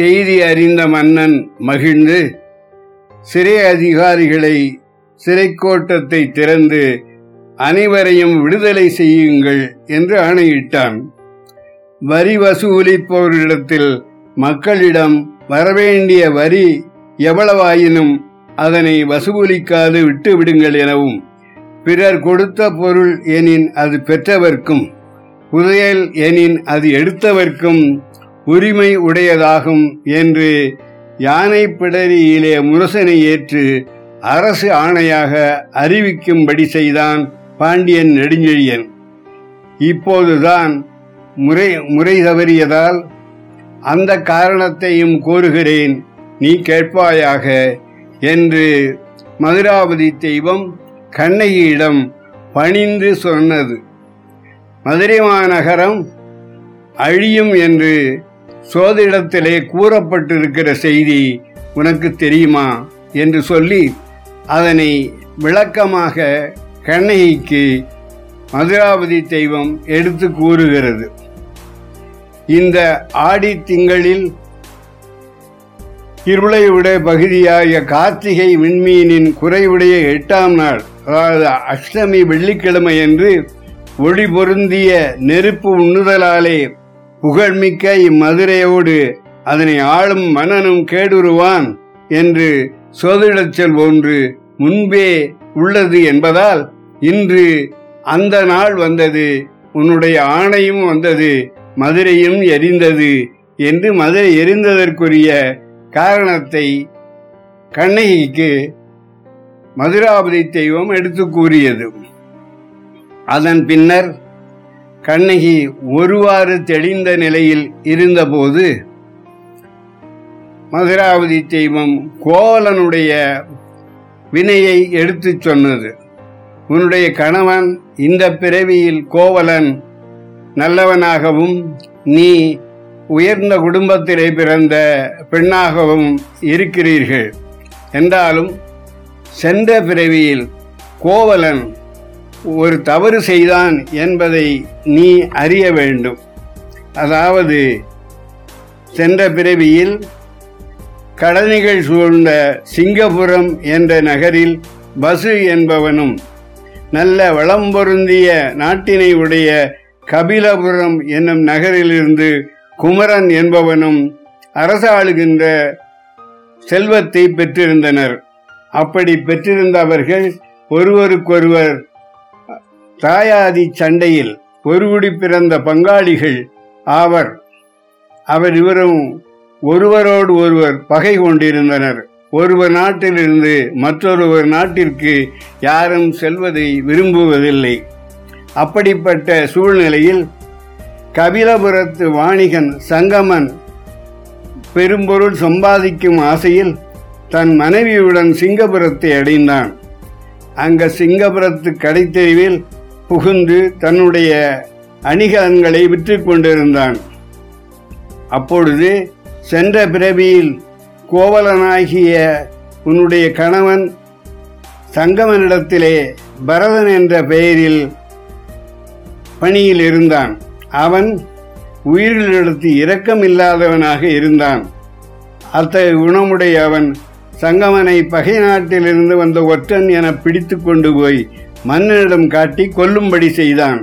செய்தி அறிந்த மன்னன் மகிழ்ந்து சிறை அதிகாரிகளை சிறைக்கோட்டத்தை திறந்து அனைவரையும் விடுதலை செய்யுங்கள் என்று ஆணையிட்டான். வரி வசூலிப்பவர்களிடத்தில் மக்களிடம் வரவேண்டிய வரி எவ்வளவாயினும் அதனை வசூலிக்காது விட்டுவிடுங்கள் எனவும் பிறர் கொடுத்த பொருள் எனின் அது பெற்றவர்க்கும் புதையல் எனின் அது எடுத்தவர்க்கும் உரிமை உடையதாகும் என்று யானை பிடரியிலே முரசனை ஏற்று அரசு ஆணையாக அறிவிக்கும்படி செய்தான் பாண்டியன் நெடுஞ்செழியன். இப்போதுதான் முறை முறை தவறியதால் அந்த காரணத்தையும் கூறுகிறேன் நீ கேட்பாயாக என்று மதுராபதி தெய்வம் கண்ணகியிடம் பணிந்து சொன்னது. மதுரை மாநகரம் அழியும் என்று சோதிடத்திலே கூறப்பட்டிருக்கிற செய்தி உனக்கு தெரியுமா? என்று சொல்லி அதனை விளக்கமாக கண்ணகிக்கு மதுராபதி தெய்வம் எடுத்து கூறுகிறது. இந்த ஆடி திங்களில் இருளைவிட பகுதியாகிய கார்த்திகை விண்மீனின் குறைவுடைய எட்டாம் நாள் அதாவது அஷ்டமி வெள்ளிக்கிழமை என்று ஒளி பொருந்திய நெருப்பு உண்ணுதலாலே புகழ்மிக்க இம்மதுரையோடு அதனை ஆளும் மன்னனும் கேடுருவான் என்று சோதிடச்சல் ஒன்று முன்பே உள்ளது என்பதால் இன்று அந்த நாள் வந்தது உன்னுடைய ஆணையும் வந்தது மதுரையும் எரிந்தது என்று மதுரை எரிந்ததற்குரிய காரணத்தை கண்ணகிக்கு மதுராபதி தெய்வம் எடுத்து கூறியது. அதன் பின்னர் கண்ணகி ஒருவாறு தெளிந்த நிலையில் இருந்தபோது மதுராவதி தெய்வம் கோவலனுடைய வினையை எடுத்துச் சொன்னது. உன்னுடைய கணவன் இந்த பிறவியில் கோவலன் நல்லவனாகவும் நீ உயர்ந்த குடும்பத்திலே பிறந்த பெண்ணாகவும் இருக்கிறீர்கள். என்றாலும் சென்ற பிறவியில் கோவலன் ஒரு தவறு செய்தான் என்பதை நீ அறிய வேண்டும். அதாவது சென்ற பிறவியில் கடனிகள் சூழ்ந்த சிங்கபுரம் என்ற நகரில் பசு என்பவனும் நல்ல வளம் பொருந்திய நாட்டினை உடைய கபிலபுரம் என்னும் நகரிலிருந்து குமரன் என்பவனும் அரசாளுகின்ற செல்வத்தை பெற்றிருந்தனர். அப்படி பெற்றிருந்தவர்கள் ஒருவருக்கொருவர் தாயாதி சண்டையில் ஒருகுடி பிறந்த பங்காளிகள் ஆவர். அவர் இவரும் ஒருவரோடு ஒருவர் பகை கொண்டிருந்தனர். ஒருவர் நாட்டிலிருந்து மற்றொருவர் நாட்டிற்கு யாரும் செல்வதை விரும்புவதில்லை. அப்படிப்பட்ட சூழ்நிலையில் கபிலபுரத்து வாணிகன் சங்கமன் பெரும்பொருள் சம்பாதிக்கும் ஆசையில் தன் மனைவியுடன் சிங்கபுரத்தை அடைந்தான். அங்க சிங்கபுரத்து கடைத்தெருவில் புகுந்து தன்னுடைய அணிகலன்களை விற்று கொண்டிருந்தான். அப்பொழுது சென்ற பிறவியில் கோவலனாகிய உன்னுடைய கணவன் சங்கமனிடத்திலே பரதன் என்ற பெயரில் பணியில் இருந்தான். அவன் உயிர்களிடத்து இரக்கம் இல்லாதவனாக இருந்தான். அத்தகைய குணமுடைய அவன் சங்கமனை பகை நாட்டிலிருந்து வந்த ஒற்றன் என பிடித்து கொண்டு போய் மன்னனிடம் காட்டி கொல்லும்படி செய்தான்.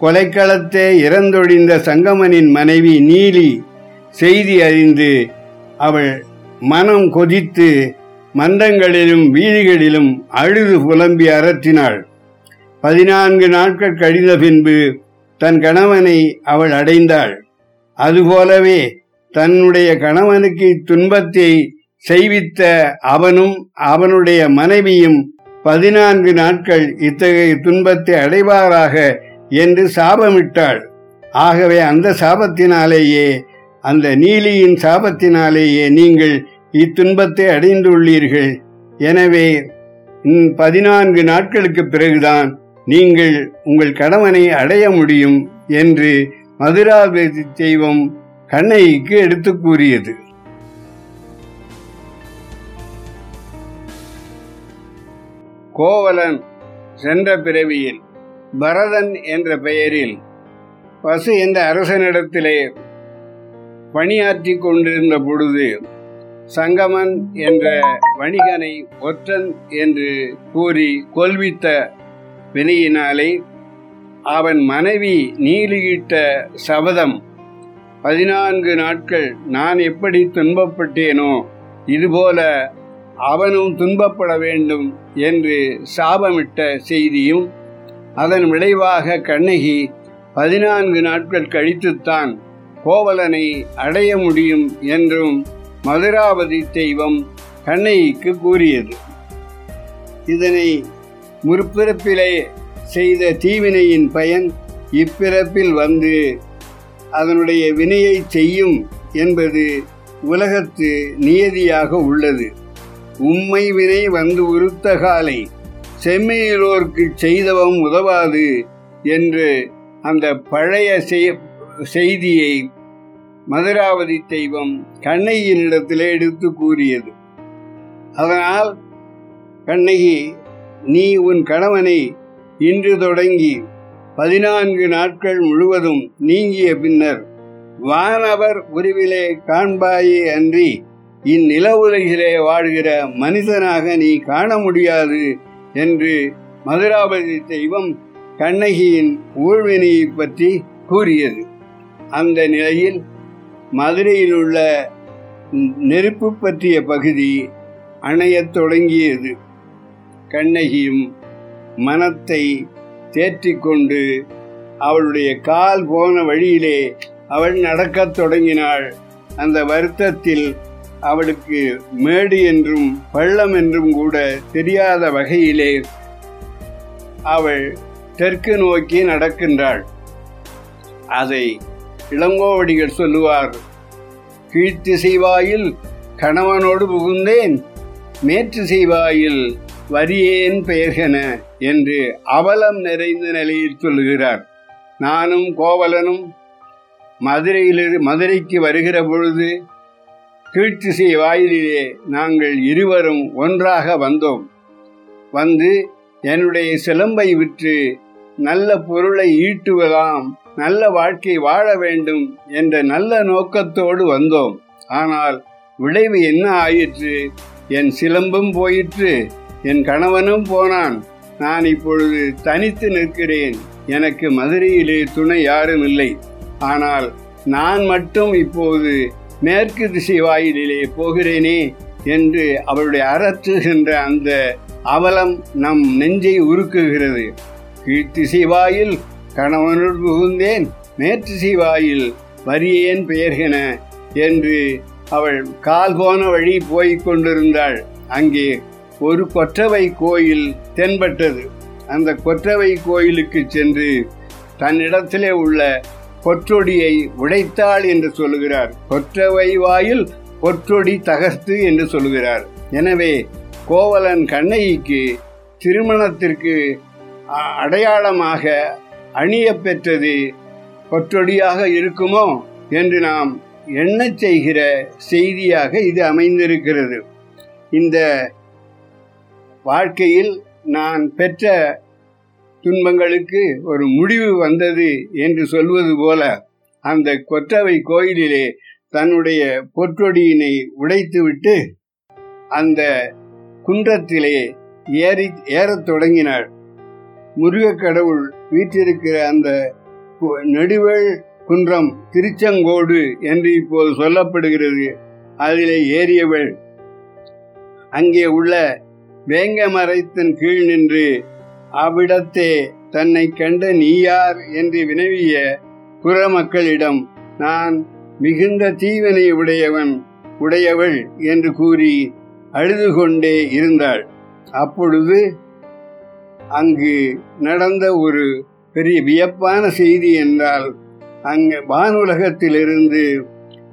கொலைக்களத்தே இறந்தொழிந்த சங்கமனின் மனைவி நீலி செய்தி அறிந்து அவள் மனம் கொதித்து மந்தங்களிலும் வீதிகளிலும் அழுது புலம்பி அரற்றினாள் பதினான்கு நாட்கள் கழிந்த பின்பு தன் கணவனை அவள் அடைந்தாள். அதுபோலவே தன்னுடைய கணவனுக்கு துன்பத்தை செய்வித்த அவனும் அவனுடைய மனைவியும் பதினான்கு நாட்கள் இத்தகைய துன்பத்தை அடைவாராக என்று சாபமிட்டாள். ஆகவே அந்த சாபத்தினாலேயே அந்த நீலியின் சாபத்தினாலேயே நீங்கள் இத்துன்பத்தை அடைந்துள்ளீர்கள். எனவே பதினான்கு நாட்களுக்கு பிறகுதான் நீங்கள் உங்கள் கணவனை அடைய முடியும் என்று மதுராபதி தெய்வம் கண்ணகிக்கு எடுத்து கூறியது. கோவலன் சென்ற பிறவியில் பரதன் என்ற பெயரில் பசு என்ற அரசனிடத்திலே பணியாற்றி கொண்டிருந்த பொழுது சங்கமன் என்ற வணிகனை ஒற்றன் என்று கூறி கொல்வித்த வினையினாலே அவன் மனைவி நீலியிட்ட சபதம் பதினான்கு நாட்கள் நான் எப்படி துன்பப்பட்டேனோ இதுபோல அவனும் துன்பப்பட வேண்டும் என்று சாபமிட்ட செய்தியும் அதன் விளைவாக கண்ணகி பதினான்கு நாட்கள் கழித்துத்தான் கோவலனை அடைய முடியும் என்றும் மதுராவதி தெய்வம் கண்ணகிக்கு கூறியது. இதனை முற்பிறப்பிலே செய்த தீவினையின் பயன் இப்பிறப்பில் வந்து அதனுடைய வினையை செய்யும் என்பது உலகத்து நியதியாக உள்ளது. உம்மை வினை வந்து உறுத்த காலை செம்மையிலோர்க்கு செய்தவம் உதவாது என்று அந்த பழைய செய்தியை மதுராவதி தெய்வம் கண்ணகியினிடத்திலே எடுத்து கூறியது. அதனால் கண்ணகி நீ உன் கணவனை இன்று தொடங்கி பதினான்கு நாட்கள் முழுவதும் நீங்கிய பின்னர் வானவர் உருவிலே காண்பாயே அன்றி இந்நில உலகிலே வாழ்கிற மனிதனாக நீ காண முடியாது என்று மதுராபதி தெய்வம் கண்ணகியின் ஊழ்வினையை பற்றி கூறியது. அந்த நிலையில் மதுரையில் உள்ள நெருப்பு பற்றிய பகுதி அணையத் தொடங்கியது. கண்ணகியும் மனத்தை தேற்றிக்கொண்டு அவளுடைய கால் போன வழியிலே அவள் நடக்கத் தொடங்கினாள். அந்த வருத்தத்தில் அவளுக்கு மேடு என்றும் பள்ளம் என்றும் கூட தெரியாத வகையிலே அவள் தெற்கு நோக்கி நடக்கின்றாள். அதை இளங்கோவடிகள் சொல்லுவார் கீழ்த்திசைவாயில் கணவனோடு புகுந்தேன் மேற்று செய்வாயில் வரியேன் பெயர்கன என்று அவலம் நிறைந்த நிலையில் சொல்லுகிறார். நானும் கோவலனும் மதுரையில் மதுரைக்கு வருகிற பொழுது கீழ்த்திசை வாயிலே நாங்கள் இருவரும் ஒன்றாக வந்தோம். வந்து என்னுடைய சிலம்பை விற்று நல்ல பொருளை ஈட்டுவதாம் நல்ல வாழ்க்கை வாழ வேண்டும் என்ற நல்ல நோக்கத்தோடு வந்தோம். ஆனால் விளைவு என்ன ஆயிற்று? என் சிலம்பும் போயிற்று என் கணவனும் போனான். நான் இப்பொழுது தனித்து நிற்கிறேன். எனக்கு மதுரையிலே துணை யாரும் இல்லை. ஆனால் நான் மட்டும் இப்போது மேற்கு திசை வாயிலே போகிறேனே என்று அவளுடைய அரற்றுகின்ற அந்த அவலம் நம் நெஞ்சை உருக்குகிறது. கீழ்த்திசை வாயில் கணவனுள் புகுந்தேன் மேற்றிசை வாயில் வரியேன் பெயர்கென என்று அவள் கால் போன வழி போய்க் கொண்டிருந்தாள். அங்கே ஒரு கொற்றவை கோயில் தென்பட்டது. அந்த கொற்றவை கோயிலுக்கு சென்று தன்னிடத்திலே உள்ள பொற்றொடியை உடைத்தாள் என்று சொல்லுகிறார். கொற்றவை வாயில் பொற்றொடி தகர்த்து என்று சொல்லுகிறார். எனவே கோவலன் கண்ணகிக்கு திருமணத்திற்கு அடையாளமாக அணிய பெற்றது கொற்றொடியாக இருக்குமோ என்று நாம் எண்ணச் செய்கிற செய்தியாக இது அமைந்திருக்கிறது. இந்த வாழ்க்கையில் நான் பெற்ற துன்பங்களுக்கு ஒரு முடிவு வந்தது என்று சொல்வது போல அந்த கொற்றவை கோயிலிலே தன்னுடைய பொற்றொடியினை உடைத்துவிட்டு அந்த குன்றத்திலே ஏறி ஏறத் தொடங்கினாள். முருகக் கடவுள் வீற்றிருக்கிற அந்த நெடுவேள் குன்றம் திருச்செங்கோடு என்று இப்போது சொல்லப்படுகிறது. அதிலே ஏறியவள். அங்கே உள்ள வேங்க மரத்தின் கீழ் நின்று அவ்விடத்தே தன்னை கண்ட நீ யார் என்று வினவிய புற மக்களிடம் நான் மிகுந்த தீவினை உடையவன் உடையவள் என்று கூறி அழுது கொண்டே இருந்தாள். அப்பொழுது அங்கு நடந்த ஒரு பெரிய வியப்பான செய்தி என்றால் அங்கு வானுலகத்திலிருந்து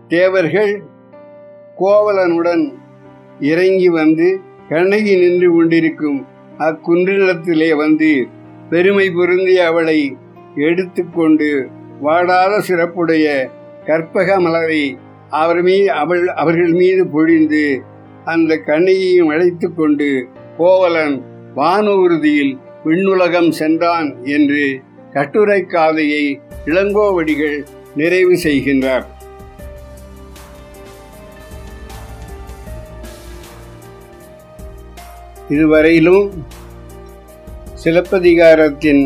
தேவர்கள் கோவலனுடன் இறங்கி வந்து கண்ணகி நின்று கொண்டிருக்கும் அக்குன்றிலத்திலே வந்து பெருமை பொருந்தி அவளை எடுத்துக்கொண்டு வாடாத சிறப்புடைய கற்பக மலரை அவர் மீது அவள் அவர்கள் மீது பொழிந்து அந்த கண்ணையையும் அழைத்து கொண்டு கோவலன் வானூர்தியில் விண்ணுலகம் சென்றான் என்று கட்டுரை காதையை இளங்கோவடிகள் நிறைவு செய்கின்றார் இதுவரையிலும் சிலப்பதிகாரத்தின்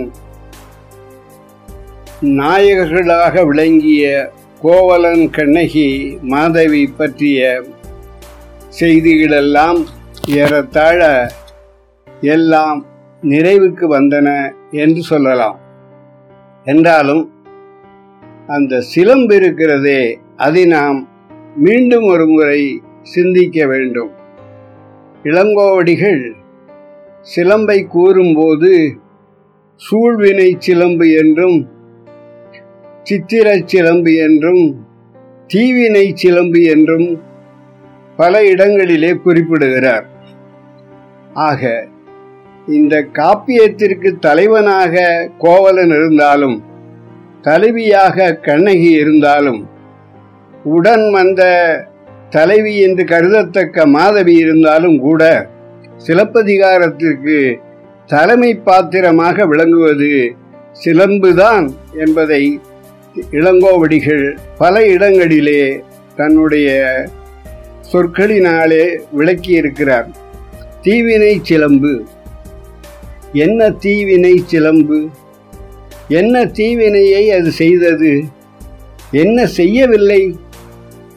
நாயகர்களாக விளங்கிய கோவலன் கண்ணகி மாதவி பற்றிய செய்திகளெல்லாம் ஏறத்தாழ எல்லாம் நிறைவுக்கு வந்தன என்று சொல்லலாம். என்றாலும் அந்த சிலம்பு இருக்கிறதே அதை நாம் மீண்டும் ஒரு முறை சிந்திக்க வேண்டும். இளங்கோவடிகள் சிலம்பை கூறும்போது சூழ்வினை சிலம்பு என்றும் சித்திர சிலம்பு என்றும் தீவினை சிலம்பு என்றும் பல இடங்களிலே குறிப்பிடுகிறார். ஆக இந்த காப்பியத்திற்கு தலைவனாக கோவலன் இருந்தாலும் தலைவியாக கண்ணகி இருந்தாலும் உடன் வந்த தலைவி என்று கருதத்தக்க மாதவி இருந்தாலும் கூட சிலப்பதிகாரத்திற்கு தலைமை பாத்திரமாக விளங்குவது சிலம்புதான் என்பதை இளங்கோவடிகள் பல இடங்களிலே தன்னுடைய சொற்களினாலே விளக்கியிருக்கிறார். தீவினை சிலம்பு. என்ன தீவினை சிலம்பு? என்ன தீவினையை அது செய்தது? என்ன செய்யவில்லை?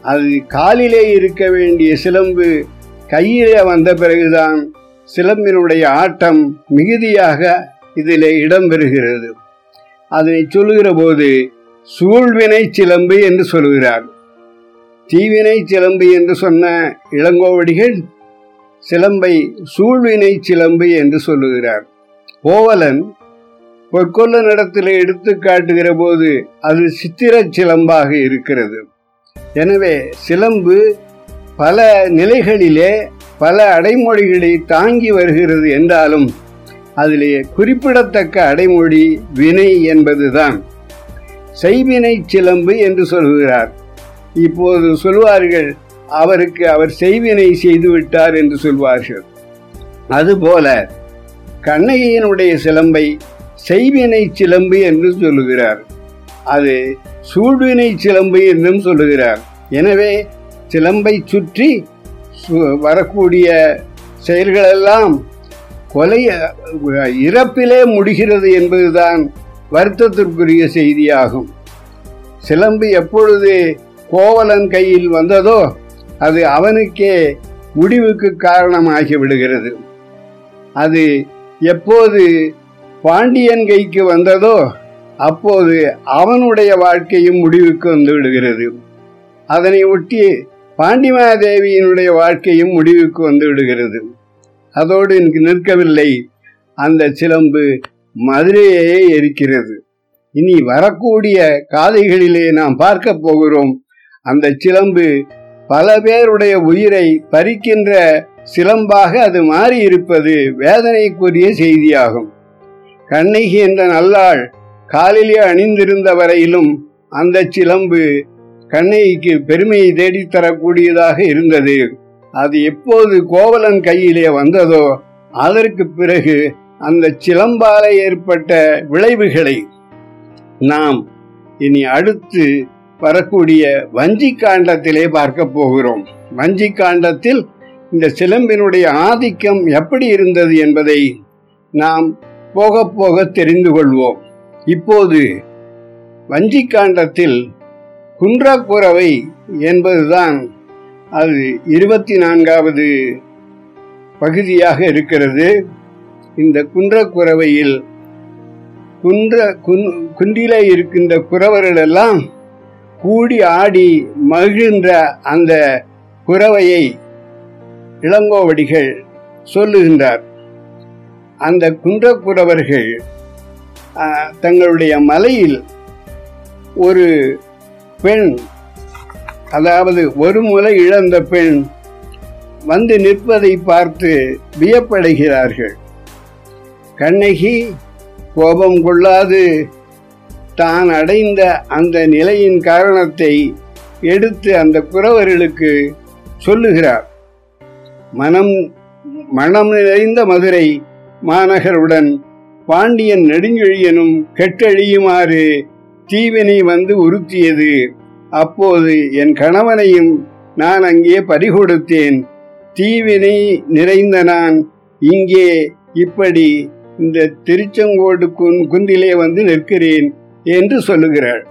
அது காலிலே இருக்க வேண்டிய சிலம்பு கையிலே வந்த பிறகுதான் சிலம்பினுடைய ஆட்டம் மிகுதியாக இதிலே இடம்பெறுகிறது. அதனை சொல்லுகிற போது சூழ்வினை சிலம்பு என்று சொல்கிறார். தீவினை சிலம்பு என்று சொன்ன இளங்கோவடிகள் சிலம்பை சூழ்வினை சிலம்பு என்று சொல்லுகிறார். கோவலன் பொற்கொல்லனிடத்தில் எடுத்து காட்டுகிற போது அது சித்திர சிலம்பாக இருக்கிறது. எனவே சிலம்பு பல நிலைகளிலே பல அடைமொழிகளை தாங்கி வருகிறது என்றாலும் அதிலே குறிப்பிடத்தக்க அடைமொழி வினை என்பதுதான். செய்வினை சிலம்பு என்று சொல்கிறார். இப்போது சொல்வார்கள் அவருக்கு அவர் செய்வினை செய்துவிட்டார் என்று சொல்வார்கள். அதுபோல கண்ணகியினுடைய சிலம்பை செய்வினை சிலம்பு என்று சொல்லுகிறார். அது சூழ்வினை சிலம்பு என்றும் சொல்லுகிறார். எனவே சிலம்பை சுற்றி வரக்கூடிய செயல்களெல்லாம் கொலை இறப்பிலே முடிகிறது என்பதுதான் வருத்தத்திற்குரிய செய்தியாகும். சிலம்பு எப்பொழுது கோவலன் கையில் வந்ததோ அது அவனுக்கே முடிவுக்கு காரணமாகி விடுகிறது. அது எப்போது பாண்டியன் கைக்கு வந்ததோ அப்போது அவனுடைய வாழ்க்கையும் முடிவுக்கு வந்து விடுகிறது. அதனை ஒட்டி பாண்டிமாதேவியினுடைய வாழ்க்கையும் முடிவுக்கு வந்து விடுகிறது. அதோடு நிற்கவில்லை. அந்த சிலம்பு மதுரையே இருக்கிறது இனி வரக்கூடிய காதைகளிலே நாம் பார்க்க போகிறோம். அந்த சிலம்பு பல பேருடைய உயிரை பறிக்கின்ற சிலம்பாக அது மாறி இருப்பது வேதனைக்குரிய செய்தியாகும். கண்ணகி என்ற நல்லாள் காலிலே அணிந்திருந்த வரையிலும் அந்த சிலம்பு கண்ணகிக்கு பெருமையை தேடித்தரக்கூடியதாக இருந்தது. அது எப்போது கோவலன் கையிலே வந்ததோ அதற்கு பிறகு அந்த சிலம்பால ஏற்பட்ட விளைவுகளை நாம் இனி அடுத்து வரக்கூடிய வஞ்சி காண்டத்திலே பார்க்க போகிறோம். வஞ்சி காண்டத்தில் இந்த சிலம்பினுடைய ஆதிக்கம் எப்படி இருந்தது என்பதை நாம் போக போக தெரிந்து கொள்வோம். இப்போது வஞ்சிக்காண்டத்தில் காண்டத்தில் குன்றக்குறவை என்பதுதான் அது இருபத்தி நான்காவது பகுதியாக இருக்கிறது. இந்த குன்றக்குறவையில் குன்ற குன்றில இருக்கின்ற குறவர்களெல்லாம் கூடி ஆடி மகிழ்கின்ற அந்த குறவையை இளங்கோவடிகள் சொல்லுகின்றார். அந்த குன்றக்குறவர்கள் தங்களுடைய மலையில் ஒரு பெண் அதாவது ஒரு முறை இழந்த பெண் வந்து நிற்பதை பார்த்து வியப்படைகிறார்கள். கண்ணகி கோபம் கொள்ளாது. தான் அடைந்த அந்த நிலையின் காரணத்தை எடுத்து அந்த குறவர்களுக்கு சொல்லுகிறார். மனம் மனம் நிறைந்த மதுரை மாநகருடன் பாண்டியன் நெடுஞ்செழியனும் கெட்டழியுமாறு தீவினை வந்து உறுத்தியது. அப்போது என் கணவனையும் நான் அங்கே பறிகொடுத்தேன். தீவினை நிறைந்த நான் இங்கே இப்படி இந்த திருச்செங்கோடு குந்திலே வந்து நிற்கிறேன் என்று சொல்லுகிறாள்.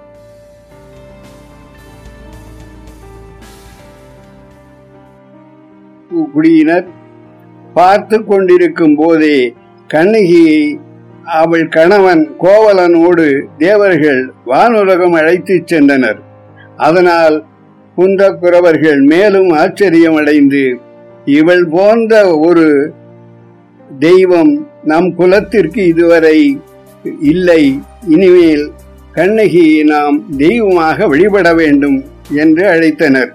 குடியினர் பார்த்து கொண்டிருக்கும் போதே கண்ணகியை அவள் கணவன் கோவலனோடு தேவர்கள் வானுலகம் அழைத்துச் சென்றனர். அதனால் குன்றக்குறவர்கள் மேலும் ஆச்சரியமடைந்து இவள் போன்ற ஒரு தெய்வம் நம் குலத்திற்கு இதுவரை இல்லை. இனிமேல் கண்ணகியை நாம் தெய்வமாக வழிபட வேண்டும் என்று அழைத்தனர்.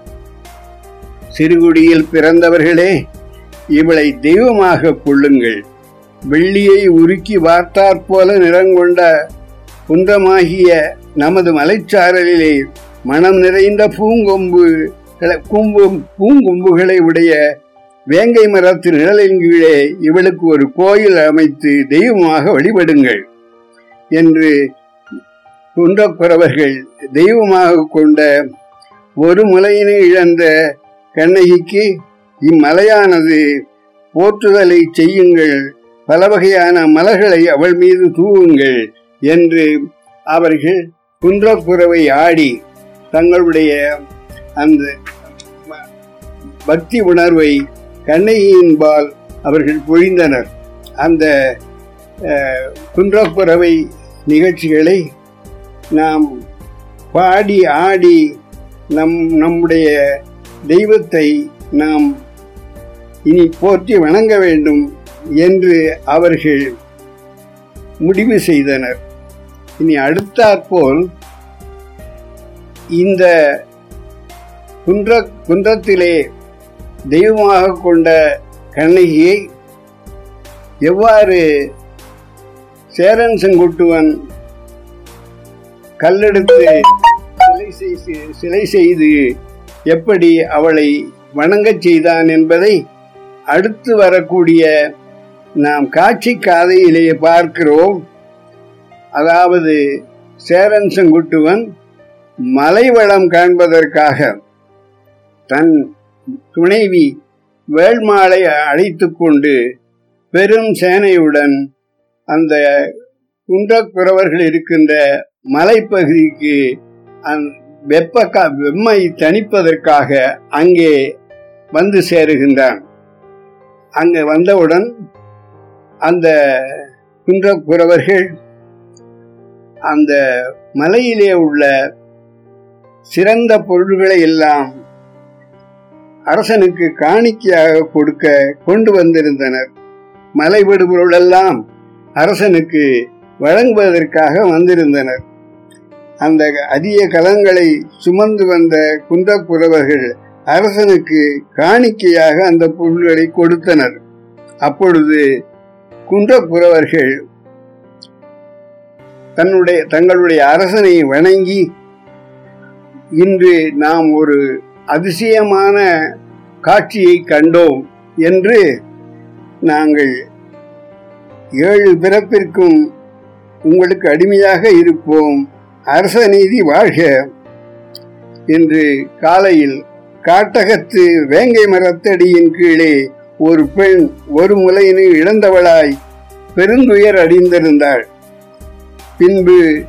சிறுகுடியில் பிறந்தவர்களே இவளை தெய்வமாக கொள்ளுங்கள். வெள்ளியை உருக்கி வார்த்தாற்போல நிறங்கொண்ட குன்றமாகிய நமது மலைச்சாரலிலே மனம் நிறைந்த பூங்கொம்பு கும்பும் பூங்கொம்புகளை உடைய வேங்கை மரத்து நிழலின் கீழே இவளுக்கு ஒரு கோயில் அமைத்து தெய்வமாக வழிபடுங்கள் என்று குன்றக்குறவர்கள் தெய்வமாக கொண்ட ஒரு முலையினை இழந்த கண்ணகிக்கு இம்மலையானது போற்றுதலை செய்யுங்கள் பல வகையான மலர்களை அவள் மீது தூவுங்கள் என்று அவர்கள் குன்றக்குறவை ஆடி தங்களுடைய அந்த பக்தி உணர்வை கண்ணகியின்பால் அவர்கள் பொழிந்தனர். அந்த குன்றப்புறவை குன்றக்குறவை நிகழ்ச்சிகளை நாம் பாடி ஆடி நம் நம்முடைய தெய்வத்தை நாம் இனி போற்றி வணங்க வேண்டும். என்று அவர்கள் முடிவு செய்தனர். இனி அடுத்தாற்போல் இந்த குன்ற குன்றத்திலே தெய்வமாக கொண்ட கண்ணகியை எவ்வாறு சேரன் செங்குட்டுவன் கல்லெடுத்து சிலை சிலை செய்து எப்படி அவளை வணங்கச் செய்தான் என்பதை அடுத்து வரக்கூடிய நாம் காட்சி காதையிலேயே பார்க்கிறோம். அதாவது சேரன் செங்குட்டுவன் மலைவளம் காண்பதற்காக தன் துணைவி வேள்மாளை அழைத்து கொண்டு பெரும் சேனையுடன் அந்த குன்றக்குறவர்கள் இருக்கின்ற மலைப்பகுதிக்கு அந் வெப்ப வெம்மை தணிப்பதற்காக அங்கே வந்து சேருகின்றான். அங்கே வந்தவுடன் அந்த குன்றக்குறவர்கள் அந்த மலையிலே உள்ள சிறந்த பொருள்களை எல்லாம் அரசனுக்கு காணிக்கையாக கொடுக்க கொண்டு வந்திருந்தனர். மலை விடுபொருளெல்லாம் அரசனுக்கு வழங்குவதற்காக வந்திருந்தனர். அந்த அரிய கலங்களை சுமந்து வந்த குன்றப்புறவர்கள் அரசனுக்கு காணிக்கையாக அந்த பொருள்களை கொடுத்தனர். அப்பொழுது குன்றப்புறவர்கள் தன்னுடைய தங்களுடைய அரசனை வணங்கி இன்று நாம் ஒரு அதிசயமான காட்சியை கண்டோம் என்று நாங்கள் ஏழு பிறப்பிற்கும் உங்களுக்கு அடிமையாக இருப்போம். அரச நீதி வாழ்க என்று காலையில் காட்டகத்து வேங்கை மரத்தடியின் கீழே ஒரு பெண் ஒரு முலையினை இழந்தவளாய் பெருந்துயர் அடைந்திருந்தாள். பின்பு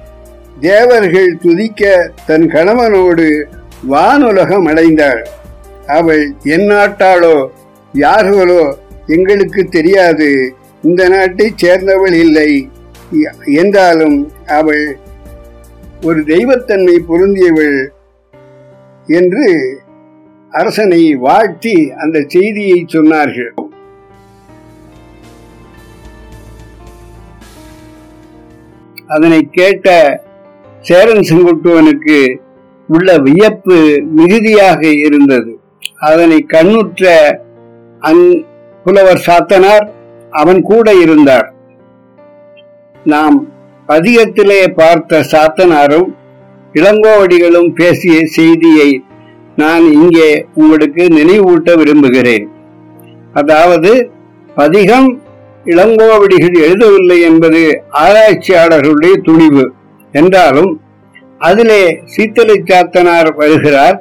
தேவர்கள் துதிக்க தன் கணவனோடு வானுலகம் அடைந்தாள். அவள் என் நாட்டாளோ யார்களோ எங்களுக்கு தெரியாது. இந்த நாட்டைச் சேர்ந்தவள் இல்லை. என்றாலும் அவள் ஒரு தெய்வத்தன்மை பொருந்தியவள் என்று அரசனை வாழ்த்தி அந்த செய்தியை சொன்னார்கள். அதனை கேட்ட சேரன் செங்குட்டுவனுக்கு உள்ள வியப்பு மிகுதியாக இருந்தது. அதனை கண்ணுற்ற அந் புலவர் சாத்தனார் அவன் கூட இருந்தார். நாம் பதிகத்திலே பார்த்த சாத்தனாரும் இளங்கோவடிகளும் பேசிய செய்தியை நான் இங்கே உங்களுக்கு நினைவூட்ட விரும்புகிறேன். அதாவது பதிகம் இளங்கோவடிகள் எழுதவில்லை என்பது ஆராய்ச்சியாளர்களுடைய துணிவு. என்றாலும் அதிலே சீத்தலை சாத்தனார் வருகிறார்.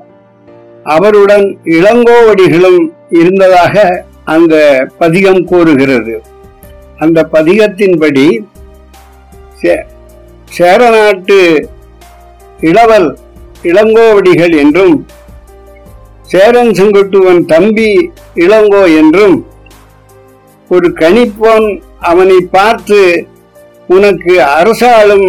அவருடன் இளங்கோவடிகளும் இருந்ததாக அந்த பதிகம் கூறுகிறது. அந்த பதிகத்தின்படி சேரநாட்டு இளவல் இளங்கோவடிகள் என்றும் சேரன் செங்குட்டுவன் தம்பி இளங்கோ என்றும் ஒரு கணிப்போன் அவனை பார்த்து உனக்கு அரசாளும்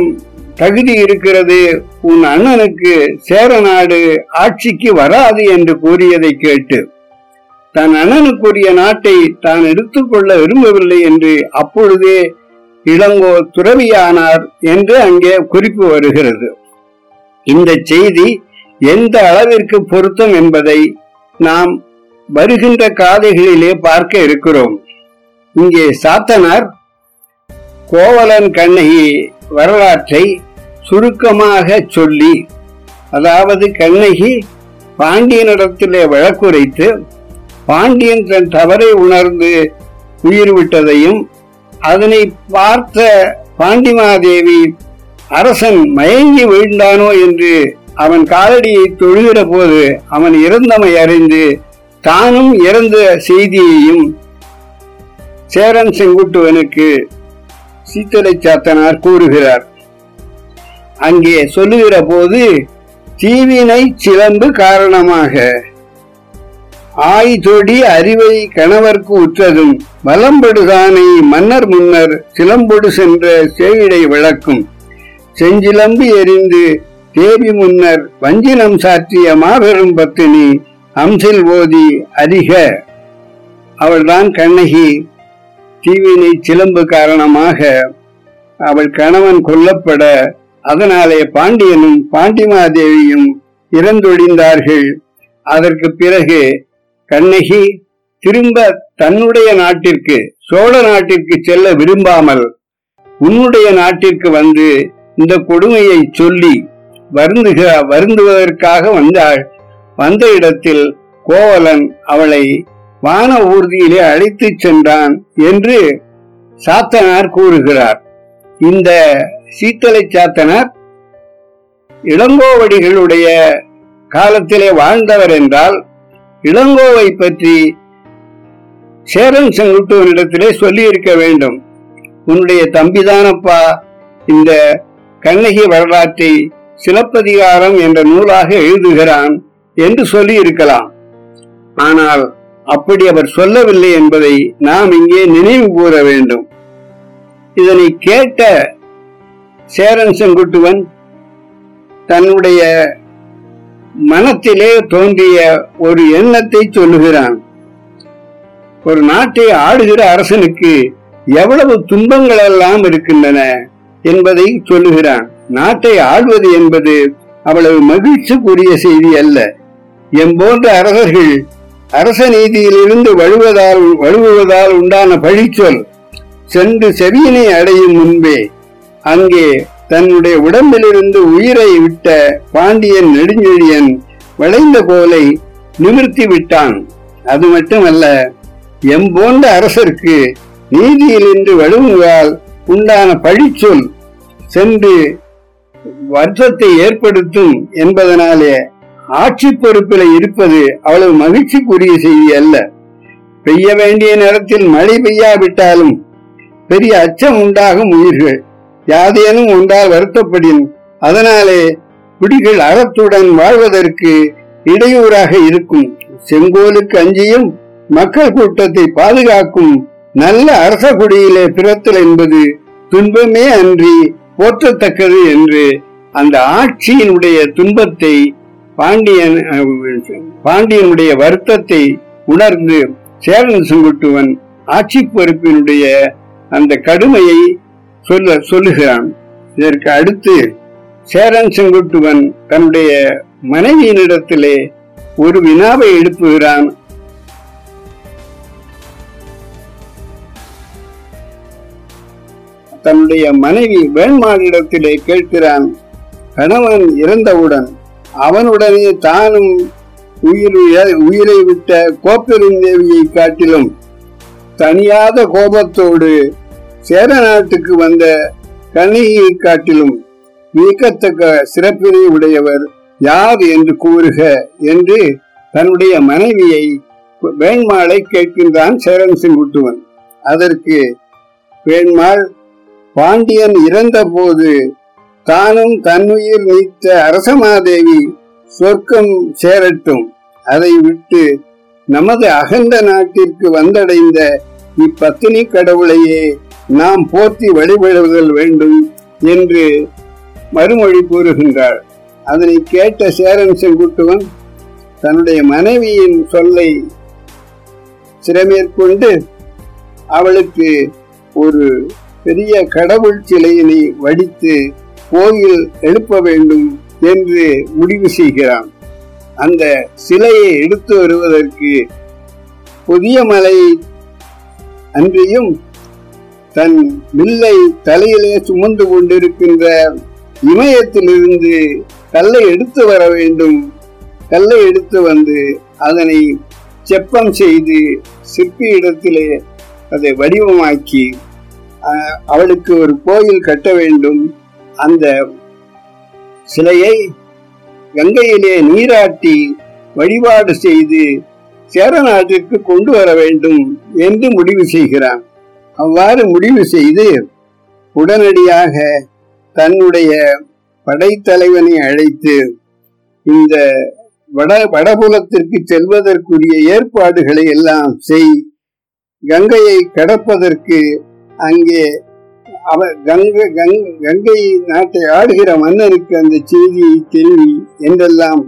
தகுதி இருக்கிறது உன் அண்ணனுக்கு சேர நாடு ஆட்சிக்கு வராது என்று கூறியதை கேட்டு தன் அண்ணனுக்குரிய நாட்டை தான் எடுத்துக்கொள்ள விரும்பவில்லை என்று அப்பொழுதே இளங்கோ துறவியானார் என்று அங்கே குறிப்பு வருகிறது. இந்த செய்தி எந்த அளவிற்கு பொருத்தம் என்பதை நாம் வருகின்ற காதைகளிலே பார்க்க இருக்கிறோம். இங்கே சாத்தனார் கோவலன் கண்ணகி வரலாற்றை சுருக்கமாக சொல்லி அதாவது கண்ணகி பாண்டியனிடத்திலே வழக்குரைத்து பாண்டியன் தன் தவறை உணர்ந்து உயிர் விட்டதையும் அதனை பார்த்த பாண்டிமாதேவி அரசன் மயங்கி வீழ்ந்தானோ? என்று அவன் காலடியை தொழுகிற போது அவன் இறந்தமை அறிந்து தானும் இறந்த செய்தியையும் சேரன் செங்குட்டுவனுக்கு சீத்தலை சாத்தனார் கூறுகிறார். அங்கே சொல்லுகிற போது தீவினை சிலம்பு காரணமாக ஆய்தொடி அறிவை கணவர்க்கு உற்றதும் வலம்படுதானை மன்னர் முன்னர் சிலம்பொடு சென்ற சேயிடை விளக்கும் செஞ்சிலம்பு எரிந்து தேவி முன்னர் வஞ்சினம் சாற்றிய மாபெரும் பத்தினி அம்சில் ஓதி அதிக. அவள்தான் கண்ணகி. தீவினை சிலம்பு காரணமாக அவள் கணவன் கொல்லப்பட அதனாலே பாண்டியனும் பாண்டிமாதேவியும் இறந்தொழிந்தார்கள். அதற்கு பிறகு கண்ணகி திரும்ப தன்னுடைய நாட்டிற்கு சோழ நாட்டிற்கு செல்ல விரும்பாமல் உன்னுடைய நாட்டிற்கு வந்து இந்த கொடுமையை சொல்லி வருந்துக வருந்துவதற்காக வந்தாள் வந்த இடத்தில் கோவலன் அவளை வான ஊர்தியிலே அழைத்து சென்றான் என்று சாத்தனார் கூறுகிறார். இந்த சீத்தலை சாத்தனார் இளங்கோவடிகளுடைய காலத்திலே வாழ்ந்தவர் என்றால் இளங்கோவை பற்றி சேரன் செங்குட்டுவனிடத்திலே சொல்லி இருக்க வேண்டும். உன்னுடைய தம்பிதானப்பா இந்த கண்ணகி வரலாற்றை சிலப்பதிகாரம் என்ற நூலாக எழுதுகிறான் என்று சொல்லி இருக்கலாம். ஆனால் அப்படி அவர் சொல்லவில்லை என்பதை நாம் இங்கே நினைவு கூற வேண்டும். இதனை கேட்ட சேரன் செங்குட்டுவன் தன்னுடைய மனத்திலே தோன்றிய ஒரு எண்ணத்தை சொல்லுகிறான். ஒரு நாட்டை ஆடுகிற அரசனுக்கு எவ்வளவு துன்பங்கள் எல்லாம் இருக்கின்றன என்பதை சொல்லுகிறான். நாட்டை ஆள்வது என்பது அவ்வளவு மகிழ்ச்சிக்குரிய செய்தி அல்ல. எம்போன்ற அரசர்கள் அரச நீதியிலிருந்து வழுவதால் வழுவுவதால் உண்டான பழிச்சொல் சென்று செவியினை அடையும் முன்பே அங்கே தன்னுடைய உடம்பிலிருந்து உயிரை விட்ட பாண்டியன் நெடுஞ்செழியன் வளைந்த கோலை நிமிர்த்தி விட்டான். அது மட்டுமல்ல எம்போன்ற அரசருக்கு நீதியிலிருந்து வழுவுவதால் உண்டான பழிச்சொல் சென்று வருத்தத்தை ஏற்படுத்தும் என்பதனாலே ஆட்சி பொறுப்பில் இருப்பது அவ்வளவு மகிழ்ச்சிக்குரிய செய்தி அல்ல. பெய்ய வேண்டிய நேரத்தில் மழை பெய்யாவிட்டாலும் பெரிய அச்சம் உண்டாகும் உயிர்கள். யாதேனும் உண்டால் வருத்தப்படின் அதனாலே குடிகள் அறத்துடன் வாழ்வதற்கு இடையூறாக இருக்கும். செங்கோலுக்கு அஞ்சியும் மக்கள் கூட்டத்தை பாதுகாக்கும் நல்ல அரச குடியிலே பிறத்தல் என்பது துன்பமே அன்றி போற்றத்தக்கது என்று அந்த ஆட்சியினுடைய துன்பத்தை பாண்டியன் பாண்டியனுடைய வருத்தத்தை உணர்ந்து சேரன் செங்குட்டுவன் ஆட்சி பொறுப்பினுடைய அந்த கடுமையை சொல்ல சொல்லுகிறான். இதற்கு அடுத்து சேரன் செங்குட்டுவன் தன்னுடைய மனைவியினிடத்திலே ஒரு வினாவை எழுப்புகிறான். தன்னுடைய மனைவி வேண்மானிடத்திலே கேட்கிறான் கணவன் இறந்தவுடன் அவனுடனே தானும் உயிர் உயிரை விட்ட கோப்பெருந்தேவியை காட்டிலும் தனியாத கோபத்தோடு சேர நாட்டுக்கு வந்த கணியை காட்டிலும் நீக்கத்தக்க சிறப்பினை உடையவர் யார் என்று கூறுக என்று தன்னுடைய மனைவியை வேண்மாளை கேட்கின்றான் சேரன் செங்குட்டுவன். அதற்கு வேண்மாள் பாண்டியன் இறந்த போது தானும் தன்னுயிர் நீத்த அரசமாதேவி சொர்க்கம் சேரட்டும். அதை விட்டு நமது அகந்த நாட்டிற்கு வந்தடைந்த இப்பத்தினி கடவுளையே நாம் போற்றி வழிபடுதல் வேண்டும் என்று மறுமொழி கூறுகின்றாள். அதனை கேட்ட சேரன் செங்குட்டுவன் தன்னுடைய மனைவியின் சொல்லை சிறமேற்கொண்டு அவளுக்கு ஒரு பெரிய கடவுள் சிலையினை வடித்து கோயில் எழுப்ப வேண்டும் என்று முடிவு செய்கிறான். அந்த சிலையை எடுத்து வருவதற்கு புதிய மலை அன்றியும் தன் வில்லை தலையிலே சுமந்து கொண்டிருக்கின்ற இமயத்திலிருந்து கல்லை எடுத்து வர வேண்டும். கல்லை எடுத்து வந்து அதனை செப்பம் செய்து சிற்பியிடத்திலே அதை வடிவமாக்கி அவளுக்கு ஒரு கோயில் கட்ட வேண்டும். அந்த சிலையை கங்கையிலே நீராட்டி வழிபாடு செய்து சேர நாட்டிற்கு கொண்டு வர வேண்டும் என்று முடிவு செய்கிறான். அவ்வாறு முடிவு செய்து உடனடியாக தன்னுடைய படைத்தலைவனை அழைத்து இந்த வட வடபுலத்திற்கு செல்வதற்குரிய ஏற்பாடுகளை எல்லாம் செய் கங்கையை கடப்பதற்கு அங்கே அவ கங்கை கங்கை நாட்டை ஆடுகிற மன்னனுக்கு அந்த செய்தியை தெரிவி என்றெல்லாம்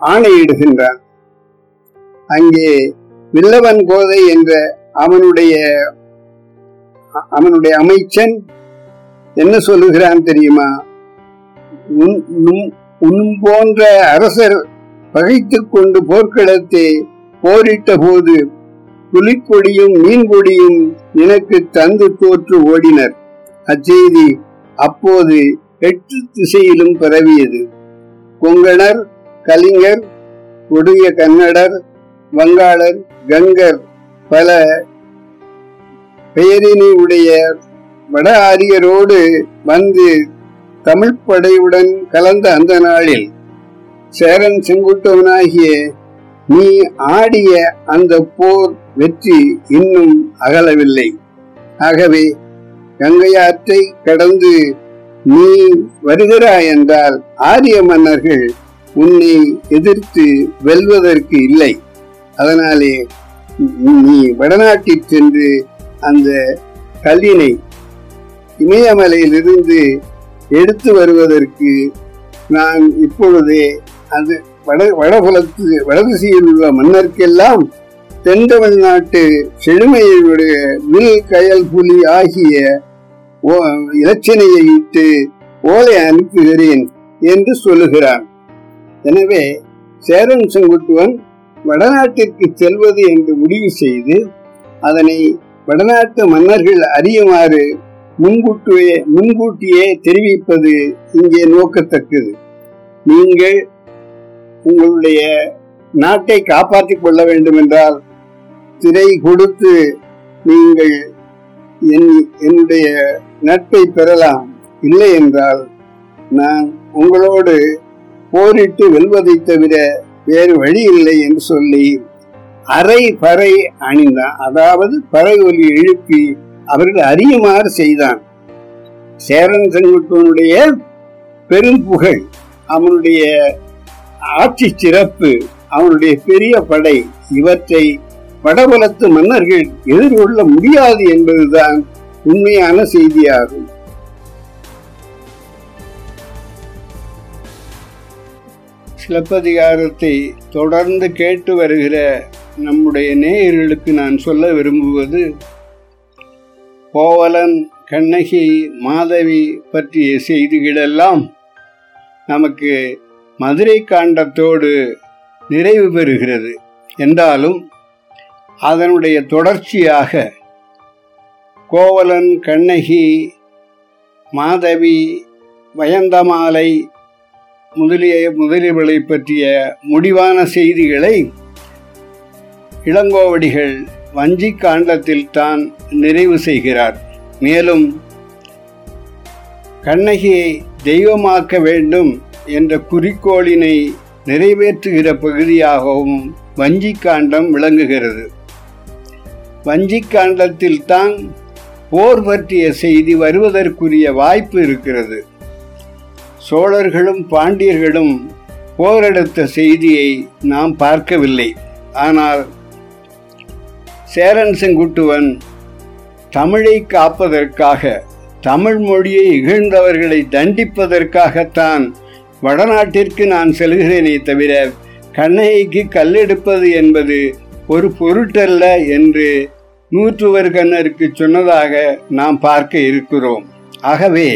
ஆணையிடுகின்றான். அங்கே வில்லவன் கோதை என்ற அவனுடைய அவனுடைய அமைச்சன் என்ன சொல்லுகிறான் தெரியுமா? உன் போன்ற அரசர் பகைத்துக் கொண்டு போர்க்களத்தை போரிட்ட போது புலிக்கொடியும் மீன்கொடியும் எனக்கு தந்து தோற்று ஓடினர். அச்செய்தி அப்போது எட்டு திசையிலும் பரவியது. கொங்கணர் கலிங்கர் கொடிய கன்னடர் வங்காளர் கங்கர் பல பெயரினை உடைய வட ஆரியரோடு வந்து தமிழ் படையுடன் கலந்த அந்த நாளில் சேரன் செங்குட்டவனாகிய நீ ஆடிய அந்த போர் வெற்றி இன்னும் அகலவில்லை. ஆகவே கங்கையாற்றை கடந்து நீ வருகிறாய் என்றால் ஆரிய மன்னர்கள் உன்னை எதிர்த்து வெல்வதற்கு இல்லை. அதனாலே நீ வடநாட்டில் சென்று அந்த கல்லினை இமயமலையிலிருந்து எடுத்து வருவதற்கு நான் இப்பொழுதே அது வட வடபுலத்து வடதிசையில் உள்ள மன்னர்க்கெல்லாம் தென் தமிழ்நாட்டு செழுமையினுடைய வில் கயல் புலி ஆகிய இலச்சினையை இட்டு ஓலை அனுப்புகிறேன் என்று சொல்லுகிறான். எனவே சேரன் செங்குட்டுவன் வடநாட்டிற்கு செல்வது என்று முடிவு செய்து அதனை வடநாட்டு மன்னர்கள் அறியுமாறு முன்கூட்டியே முன்கூட்டியே தெரிவிப்பது இங்கே நோக்கத்தக்கது. நீங்கள் உங்களுடைய நாட்டை காப்பாற்றிக் கொள்ள வேண்டும் என்றால் திரை கொடுத்து நீங்கள் என்னுடைய நட்பை பெறலாம். இல்லை என்றால் நான் உங்களோடு போரிட்டு வெல்வதை தவிர வேறு வழி இல்லை என்று சொல்லி அரை பறை அணிந்தான். அதாவது பறை ஒலி எழுப்பி அவர்கள் அறியுமாறு செய்தான். சேரன் செங்குட்டுவனுடைய பெரும் புகழ் அவனுடைய ஆட்சி சிறப்பு அவனுடைய பெரிய படை இவற்றை வடபலத்து மன்னர்கள் எதிர்கொள்ள முடியாது என்பதுதான் உண்மையான செய்தியாகும். சிலப்பதிகாரத்தை தொடர்ந்து கேட்டு வருகிற நம்முடைய நேயர்களுக்கு நான் சொல்ல விரும்புவது கோவலன் கண்ணகி மாதவி பற்றிய செய்திகளெல்லாம் நமக்கு மதுரை காண்டத்தோடு நிறைவு பெறுகிறது. என்றாலும் அதனுடைய தொடர்ச்சியாக கோவலன் கண்ணகி மாதவி வயந்தமாலை முதலிய முதலியவர்களை பற்றிய முடிவான செய்திகளை இளங்கோவடிகள் வஞ்சி காண்டத்தில் தான் நிறைவு செய்கிறார். மேலும் கண்ணகியை தெய்வமாக்க வேண்டும் என்ற குறிக்கோளினை நிறைவேற்றுகிற பகுதியாகவும் வஞ்சிக்காண்டம் விளங்குகிறது. வஞ்சிக்காண்டத்தில் தான் போர் பற்றிய செய்தி வருவதற்குரிய வாய்ப்பு இருக்கிறது. சோழர்களும் பாண்டியர்களும் போரெடுத்த செய்தியை நாம் பார்க்கவில்லை. ஆனால் சேரன் செங்குட்டுவன் தமிழை காப்பதற்காக தமிழ் மொழியை இகழ்ந்தவர்களை தண்டிப்பதற்காகத்தான் வடநாட்டிற்கு நான் செல்கிறேனே தவிர கண்ணகைக்கு கல்லெடுப்பது என்பது ஒரு பொருட்டல்ல என்று நூற்றுவர் கண்ணருக்கு சொன்னதாக நாம் பார்க்க இருக்கிறோம். ஆகவே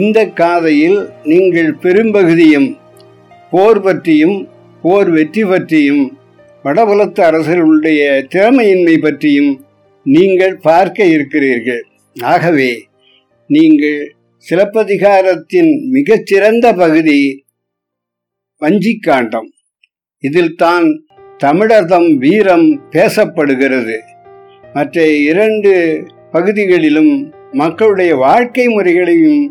இந்த காதையில் நீங்கள் பெரும்பகுதியும் போர் பற்றியும் போர் வெற்றி பற்றியும் வடபுலத்து அரசர்களுடைய திறமையின்மை பற்றியும் நீங்கள் பார்க்க இருக்கிறீர்கள். ஆகவே நீங்கள் சிலப்பதிகாரத்தின் மிகச்சிறந்த பகுதி வஞ்சிக்காண்டம். இதில் தான் தமிழர்தம் வீரம் பேசப்படுகிறது. மற்ற இரண்டு பகுதிகளிலும் மக்களுடைய வாழ்க்கை முறைகளையும்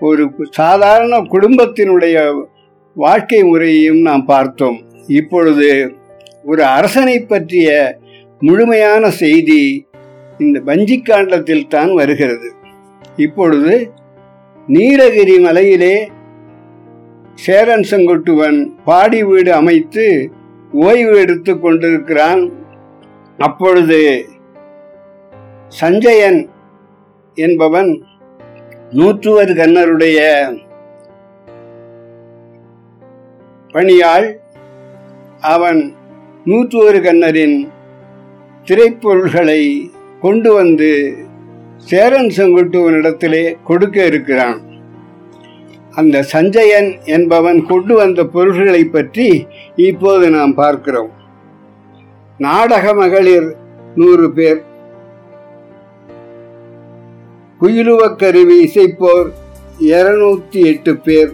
ஒரு சாதாரண குடும்பத்தினுடைய வாழ்க்கை முறையையும் நாம் பார்த்தோம். இப்பொழுது ஒரு அரசனை பற்றிய முழுமையான செய்தி இந்த வஞ்சிக்காண்டத்தில் தான் வருகிறது. இப்பொழுது நீலகிரி மலையிலே சேரன் செங்குட்டுவன் பாடி வீடு அமைத்து ஓய்வு எடுத்து கொண்டிருக்கிறான். அப்பொழுது சஞ்சயன் என்பவன் நூற்றுவர் கண்ணருடைய பணியாள் அவன் நூற்றுவர் கண்ணரின் திரைப்பொருள்களை கொண்டு வந்து சேரன் செங்குட்டுவனிடத்திலே கொடுக்க இருக்கிறான். அந்த சஞ்சயன் என்பவன் கொண்டு வந்த பொருள்களை பற்றி இப்போது நாம் பார்க்கிறோம். நாடக மகளிர் நூறு பேர். குயிலுவக் கருவி இசைப்போர் இருநூத்தி எட்டு பேர்.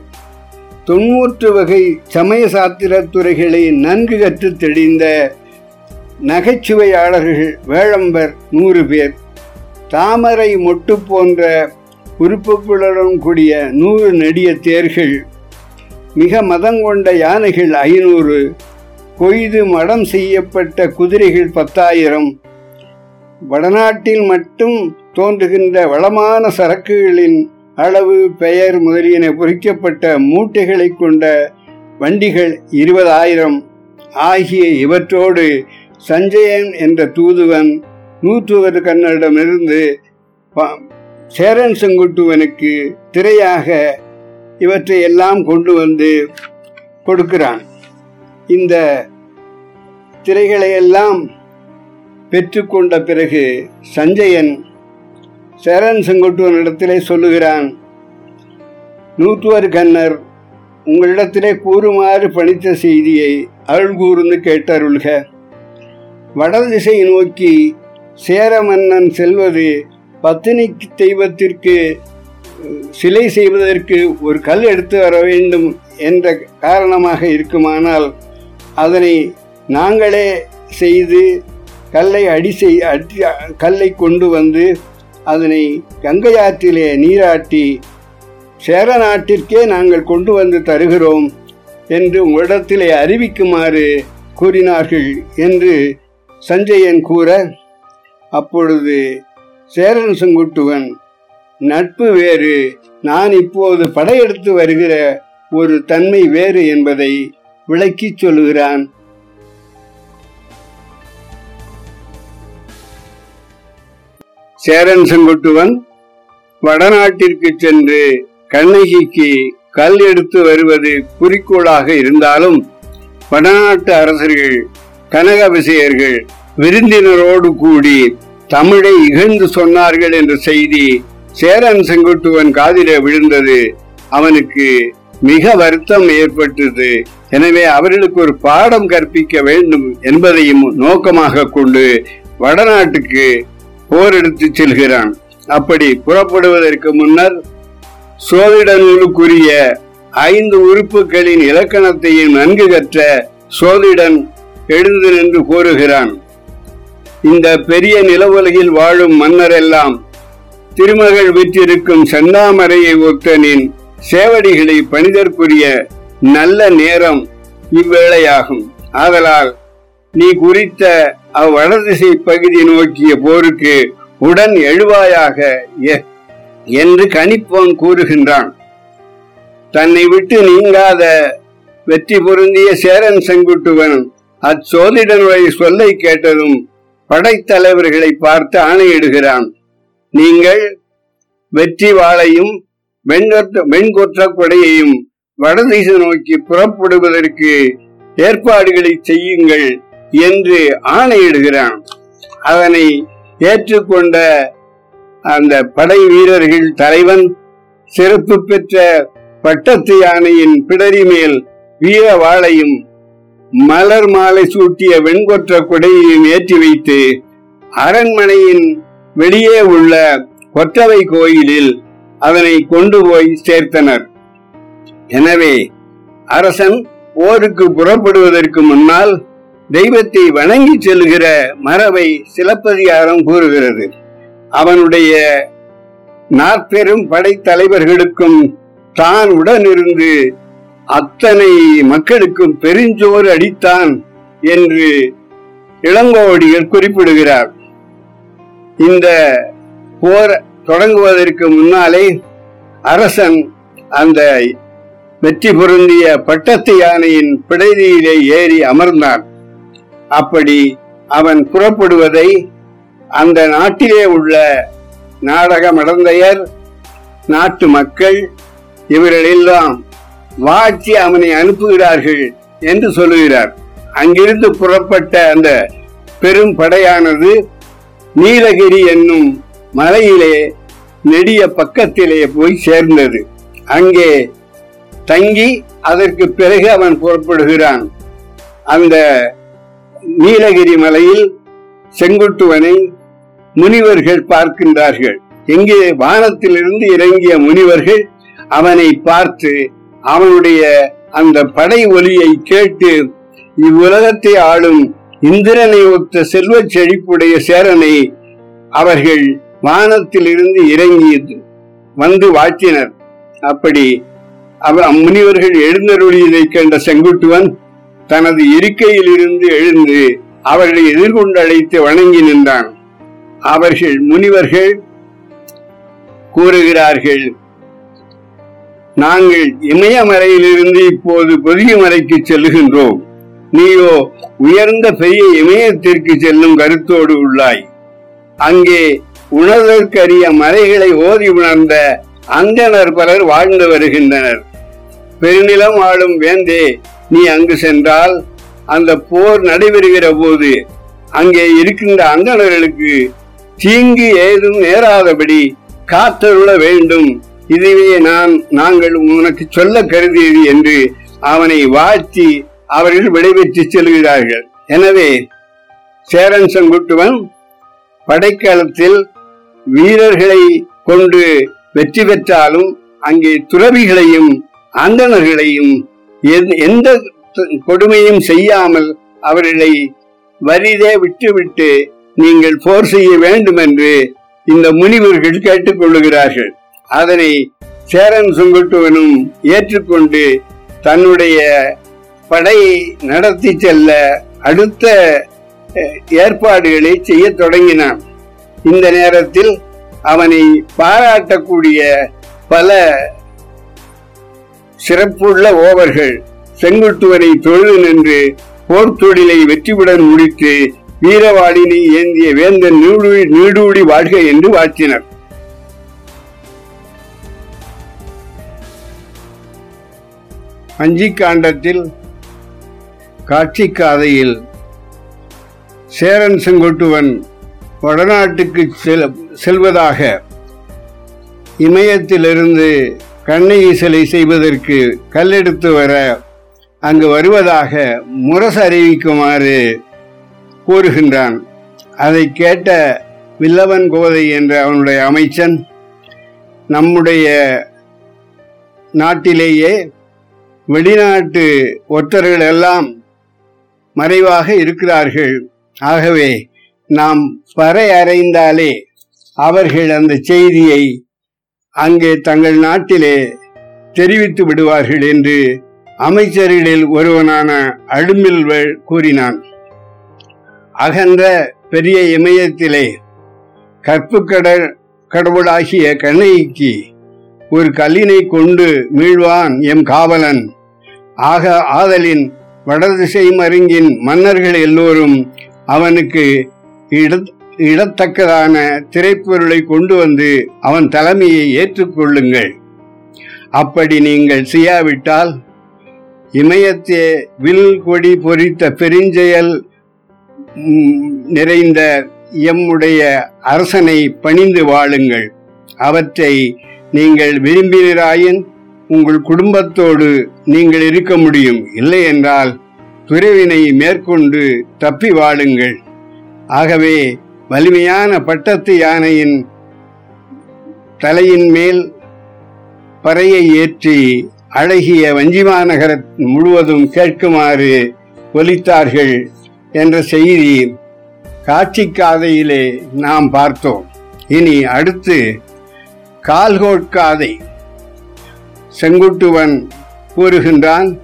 தொன்னூற்று வகை சமய சாத்திர துறைகளை நன்கு கற்று தெளிந்த நகைச்சுவையாளர்கள் வேழம்பர் நூறு பேர். தாமரை மொட்டு போன்ற உறுப்புகளுடன் கூடிய நூறு நெடிய தேர்கள் மிக மதங்கொண்ட யானைகள் ஐநூறு கொய்து மடம் செய்யப்பட்ட குதிரைகள் பத்தாயிரம். வடநாட்டில் மட்டும் தோன்றுகின்ற வளமான சரக்குகளின் அளவு பெயர் முதலியன பொறிக்கப்பட்ட மூட்டைகளை கொண்ட வண்டிகள் இருபதாயிரம். ஆகிய இவற்றோடு சஞ்சயன் என்ற தூதுவன் நூற்றுவது கண்ணனிடமிருந்து சேரன் செங்குட்டுவனுக்கு திரையாக இவற்றை எல்லாம் கொண்டு வந்து கொடுக்கிறான். இந்த திரைகளை எல்லாம் பெற்றுக்கொண்ட பிறகு சஞ்சயன் சேரன் செங்குட்டுவனிடத்திலே சொல்லுகிறான் நூற்றுவர் கண்ணர் உங்களிடத்திலே கூறுமாறு பணித்த செய்தியை அருள் கூர்ந்து கேட்டருள்க வடதிசை நோக்கி சேர மன்னன் செல்வது பத்தினி தெய்வத்திற்கு சிலை செய்வதற்கு ஒரு கல் எடுத்து வர வேண்டும் என்ற காரணமாக இருக்குமானால் அதனை நாங்களே செய்து கல்லை அடி செய் அடி கல்லை கொண்டு வந்து அதனை கங்கை ஆற்றிலே நீராட்டி சேர நாட்டிற்கே நாங்கள் கொண்டு வந்து தருகிறோம் என்று உங்களிடத்திலே அறிவிக்குமாறு கூறினார்கள் என்று சஞ்சயன் கூற அப்பொழுது சேரன் செங்குட்டுவன் நட்பு வேறு. நான் இப்போது படையெடுத்து வருகிற ஒரு தன்மை வேறு என்பதை விளக்கிச் சொல்லுகிறான். சேரன் செங்குட்டுவன் வடநாட்டிற்கு சென்று கண்ணகிக்கு கல் எடுத்து வருவது குறிக்கோளாக இருந்தாலும் வடநாட்டு அரசர்கள் கனக விசையர்கள் விருந்தினரோடு கூடி தமிழை இகழ்ந்து சொன்னார்கள் என்ற செய்தி சேரன் செங்குட்டுவன் காதில விழுந்தது. அவனுக்கு மிக வருத்தம் ஏற்பட்டது. எனவே அவர்களுக்கு ஒரு பாடம் கற்பிக்க வேண்டும் என்பதையும் நோக்கமாக கொண்டு வடநாட்டுக்கு போர் எடுத்து செல்கிறான். அப்படி புறப்படுவதற்கு முன்னர் சோதிட நூலுக்குரிய ஐந்து உறுப்புகளின் இலக்கணத்தையும் நன்கு கற்ற சோதிடன் எழுந்து நின்று கூறுகிறான் இந்த பெரிய நிலவுலகில் வாழும் மன்னர் எல்லாம் திருமகள் விற்றிருக்கும் செந்தாமரையை ஒத்தனின் சேவடிகளை பணிதற்குரிய நல்ல நேரம் இவ்வேளையாகும். ஆதலால் நீ குறித்த அவ்வடதிசை பகுதி நோக்கிய போருக்கு உடன் எழுவாயாக எ- என்று கணிப்போன் கூறுகின்றான். தன்னை விட்டு நீங்காத வெற்றி பொருந்திய சேரன் செங்குட்டுவன் அச்சோதிடனுடைய சொல்லை கேட்டதும் படைத்தலைவர்களை பார்த்து ஆணையிடுகிறான். நீங்கள் வெற்றி வாளையும் வெண்கொற்ற வெண்கொற்ற வடதிசை நோக்கி புறப்படுவதற்கு ஏற்பாடுகளை செய்யுங்கள் என்று ஆணையிடுகிறான். அதனை ஏற்றுக்கொண்ட அந்த படை வீரர்கள் தலைவன் சிறப்பு பெற்ற பட்டத்து யானையின் பிடரி மேல் வீர வாளையும் மலர் மாலை சூட்டிய வெண்கொற்ற குடையையும் ஏற்றி வைத்து அரண்மனையின் வெளியே உள்ள கொற்றவை கோயிலில் அதனை கொண்டு போய் சேர்த்தனர். எனவே அரசன் போருக்கு புறப்படுவதற்கு முன்னால் தெய்வத்தை வணங்கி செல்கிற மரபை சிலப்பதிகாரம் கூறுகிறது. அவனுடைய நாற்பெரும் படைத்தலைவர்களுக்கும் தான் உடனிருந்து அத்தனை மக்களுக்கும் பெருஞ்சோறு அடித்தான் என்று இளங்கோவடிகள் குறிப்பிடுகிறார். இந்த போர் தொடங்குவதற்கு முன்னாலே அரசன் அந்த வெற்றி பொருந்திய பட்டத்து யானையின் பிடைதியிலே ஏறி அமர்ந்தான். அப்படி அவன் புறப்படுவதை அந்த நாட்டிலே உள்ள நாடக மடந்தையர் நாட்டு மக்கள் இவர்களெல்லாம் வாழ்த்தி அவனை அனுப்புகிறார்கள் என்று சொல்லுகிறார். அங்கிருந்து புறப்பட்ட அந்த பெரும் படையானது நீலகிரி என்னும் மலையிலே நெடிய பக்கத்திலே போய் சேர்ந்தது. அங்கே தங்கி அதற்கு பிறகு அவன் புறப்படுகிறான். அந்த நீலகிரி மலையில் செங்குட்டுவனை முனிவர்கள் பார்க்கின்றார்கள். எங்கே வானத்திலிருந்து இறங்கிய முனிவர்கள் அவனை பார்த்து அவனுடைய அந்த படை ஒலியை கேட்டு இவ்வுலகத்தை ஆளும் இந்திரனை ஒத்த செல்வச் செழிப்புடைய சேரனை அவர்கள் வானத்திலிருந்து இறங்கி வந்து வாழ்த்தினர். அப்படி அவர் முனிவர்கள் எழுந்தருளியதை கண்ட செங்குட்டுவன் தனது இருக்கையில் இருந்து எழுந்து அவர்களை எதிர்கொண்டு அழைத்து வணங்கி நின்றான். அவர்கள் முனிவர்கள் கூறுகிறார்கள் நாங்கள் இமயமலையிலிருந்து இப்போது பொதியமலைக்கு செல்லுகின்றோம். நீயோ உயர்ந்த பெரிய இமயத்திற்கு செல்லும் கருத்தோடு உள்ளாய். அங்கே உணர்வதற்கரிய மலைகளை ஓதி உணர்ந்த அந்தனர் பலர் வாழ்ந்து வருகின்றனர். பெருநிலம் ஆளும் வேந்தே நீ அங்கு சென்றால் அந்த போர் நடைபெறுகிற போது அங்கே இருக்கின்ற அந்தணர்களுக்கு தீங்கு ஏதும் நேராதபடி காத்தருள வேண்டும். இதுவே நான் நாங்கள் உனக்கு சொல்ல கருதியது என்று அவனை வாழ்த்தி அவர்கள் விடைபெற்று செல்கிறார்கள். எனவே சேரன் செங்குட்டுவன் படைக்களத்தில் வீரர்களை கொண்டு வெற்றி பெற்றாலும் அங்கே துறவிகளையும் அந்தணர்களையும் எந்த- எந்த கொடுமையும் செய்யாமல் அவர்களை வரிதே விட்டுவிட்டு நீங்கள் போர் செய்ய வேண்டும் என்று இந்த முனிவர்கள் கேட்டுக்கொள்ளுகிறார்கள். அதனை சேரன் சுங்குட்டுவனும் ஏற்றுக்கொண்டு தன்னுடைய படையை நடத்தி செல்ல அடுத்த ஏற்பாடுகளை செய்ய தொடங்கினான். இந்த நேரத்தில் அவனை பாராட்டக்கூடிய பல சிறப்புள்ள ஓவர்கள் செங்குட்டுவனை தொழுது நின்று போர் தொழிலை வெற்றியுடன் முடித்து வீரவாளினை ஏந்திய வேந்தன் நீடூடி நீடூடி வாழ்க என்று வாழ்த்தினர். அஞ்சிக்காண்டத்தில் காட்சி காதையில் சேரன் செங்கோட்டுவன் வடநாட்டுக்கு செல் செல்வதாக இமயத்திலிருந்து கண்ணை சிலை செய்வதற்கு கல்லெடுத்து வர அங்கு வருவதாக முரசு அறிவிக்குமாறு கூறுகின்றான். அதை கேட்ட வில்லவன் கோதை என்ற அவனுடைய அமைச்சன் நம்முடைய நாட்டிலேயே வெளிநாட்டு ஒற்றர்கள் எல்லாம் மறைவாக இருக்கிறார்கள். ஆகவே நாம் பறை அறைந்தாலே அவர்கள் அந்த செய்தியை அங்கே தங்கள் நாட்டிலே தெரிவித்து விடுவார்கள் என்று அமைச்சர்களில் ஒருவனான அழுமில்வள் கூறினான். அகன்ற பெரிய இமயத்திலே கற்புக்கடல் கடவுளாகிய கண்ணகிக்கு ஒரு கல்லினை கொண்டு மீழ்வான் எம் காவலன். ஆக ஆதலின் வடதிசை மருங்கின் மன்னர்கள் எல்லோரும் அவனுக்கு இடத்தக்கதான திரைப்பொருளை கொண்டு வந்து அவன் தலைமையை ஏற்றுக்கொள்ளுங்கள். அப்படி நீங்கள் செய்யாவிட்டால் இமயத்தே வில் கொடி பொறித்த பெருஞ்செயல் நிறைந்த எம்முடைய அரசனை பணிந்து வாழுங்கள். அவற்றை நீங்கள் விரும்பினராயின் உங்கள் குடும்பத்தோடு நீங்கள் இருக்க முடியும். இல்லை என்றால் துறவினை மேற்கொண்டு தப்பி வாழுங்கள். ஆகவே வலிமையான பட்டத்து யானையின் தலையின் மேல் பறையை ஏற்றி அழகிய வஞ்சிமாநகர முழுவதும் கேட்குமாறு ஒலித்தார்கள் என்ற செய்தி காட்சி காதையிலே நாம் பார்த்தோம். இனி அடுத்து கால்கோட்காதை செங்குட்டுவன் கூறுகின்றான்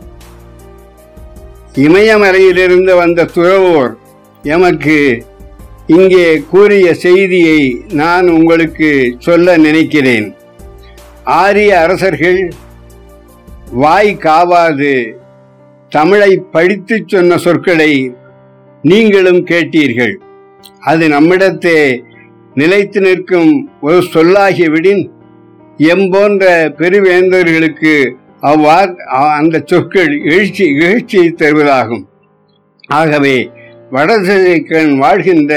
இமயமலையிலிருந்து வந்த துறவோர் எமக்கு இங்கே கூறிய செய்தியை நான் உங்களுக்கு சொல்ல நினைக்கிறேன். ஆரிய அரசர்கள் வாய் காவாது. தமிழை படித்துச் சொன்ன சொற்களை நீங்களும் கேட்டீர்கள். அது நம்மிடத்தே நிலைத்து நிற்கும் ஒரு சொல்லாகிவிடின் எம்போன்ற பெருவேந்தர்களுக்கு அவ்வா அந்த சொற்கள் எழுச்சி எழுச்சியை தருவதாகும். ஆகவே வடதிசைக்கண் வாழ்கின்ற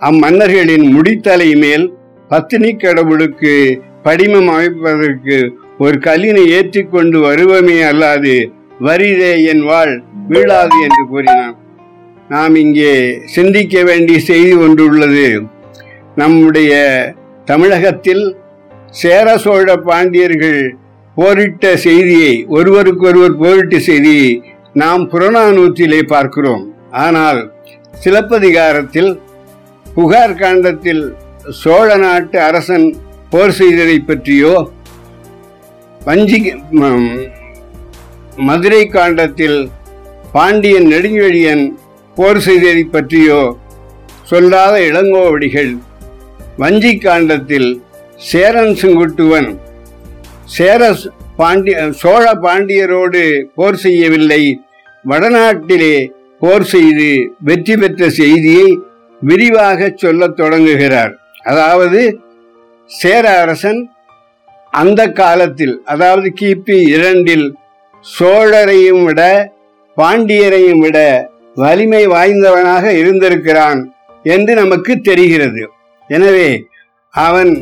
அம்மன்னர்களின் முடித்தலை மேல் பத்தினி கடவுளுக்கு படிமம் அமைப்பதற்கு ஒரு கல்லினை ஏற்றிக்கொண்டு வருவமே அல்லாது வரிதே என் வாழ் வீழாது என்று கூறினான். நாம் இங்கே சிந்திக்க வேண்டிய செய்தி ஒன்று உள்ளது. நம்முடைய தமிழகத்தில் சேர சோழ பாண்டியர்கள் போரிட்ட செய்தியை ஒருவருக்கொருவர் போரிட்ட செய்தியை நாம் புறநானூற்றிலே பார்க்கிறோம். ஆனால் சிலப்பதிகாரத்தில் புகார் காண்டத்தில் சோழ நாட்டு அரசன் போர் செய்ததை பற்றியோ வஞ்சி மதுரை காண்டத்தில் பாண்டியன் நெடுஞ்செழியன் போர் செய்ததை பற்றியோ சொல்லாத இளங்கோவடிகள் வஞ்சி காண்டத்தில் சேரன் செங்குட்டுவன் சேர பாண்டிய சோழ பாண்டியரோடு போர் செய்யவில்லை. வடநாட்டிலே போர் செய்து வெற்றி பெற்ற செய்தியை விரிவாக சொல்லத் தொடங்குகிறார். அதாவது சேர அரசன் அந்த காலத்தில் அதாவது கிபி இரண்டில் சோழரையும் விட பாண்டியரையும் விட வலிமை வாய்ந்தவனாக இருந்திருக்கிறான் என்று நமக்கு தெரிகிறது. எனவே அவன்